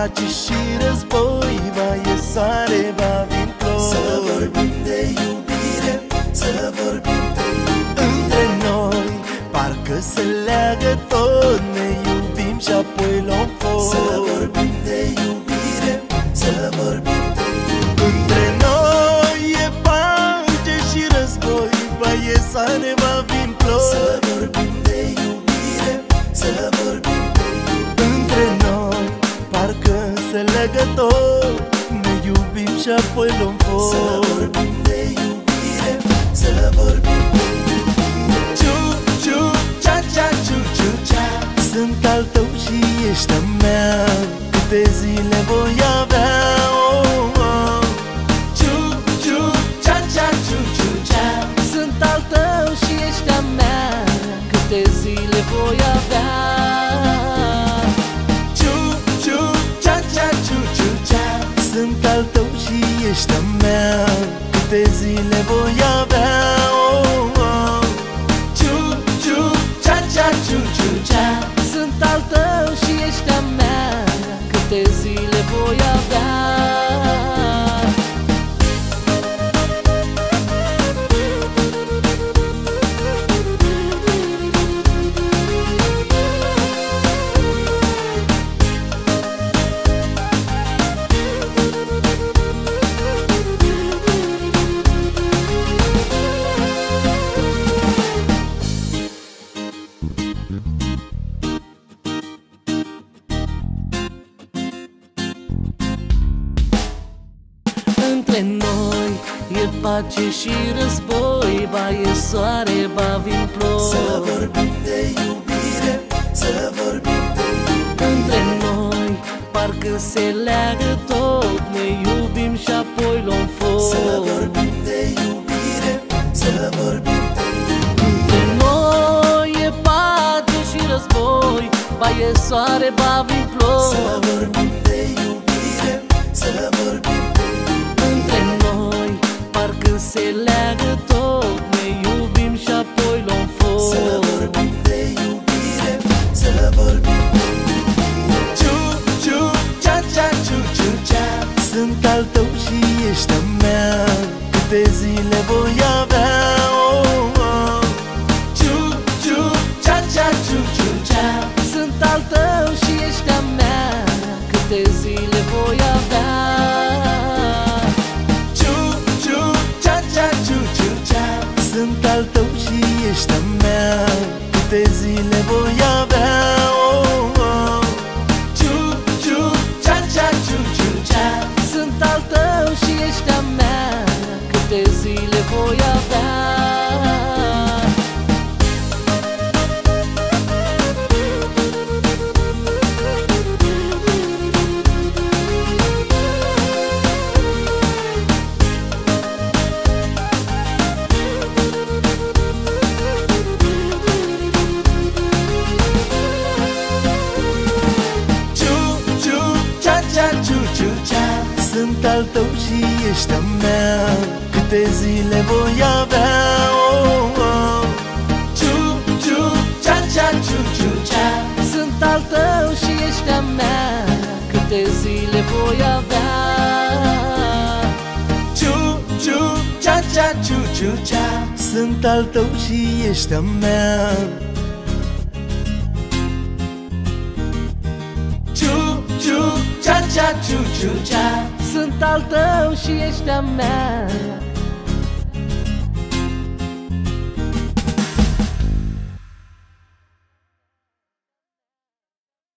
noi E pace și război Va e soare, va vin ploi Să vorbim de iubire Să vorbim de iubire. Între noi Parcă se leagă tot Ne iubim și apoi luăm foc. Să vorbim de iubire Să vorbim de iubire. Între noi e pace și război Va e soare, va vin ploi și apoi luăm foc. Să vorbim de iubire Să vorbim de iubire. Ciu, ciu, Cea, cea, ciu, ciu, cea. Sunt al tău și ești a mea. Câte zile voi avea oh, și ești a mea? Câte zile voi avea oh, Între noi. E pace și război Ba e soare, ba vin Să ploi vorbim de iubire Să vorbim de iubire. Între noi parcă se leagă tot. Ne iubim și apoi luăm Să foc vorbim de iubire Să vorbim de iubire. Între noi e pace și război Ba e soare, ba vin Să ploi vorbim Sunt al tău și ești a mea. Câte zile voi avea voi avea Ciu, ciu, cea, cea, ciu, ciu, cea Sunt al tău și ești a mea Câte zile voi avea oh, oh. Ciu, ciu, cea, cea, ciu, ciu, cea. Sunt al tău și ești a mea. Câte zile voi avea? Ciu, ciu, cea, cea, ciu, ciu, cea. Sunt al tău și ești a mea. Ciu, ciu, cea, cea, ciu, ciu, cea. Sunt al tău și ești a mea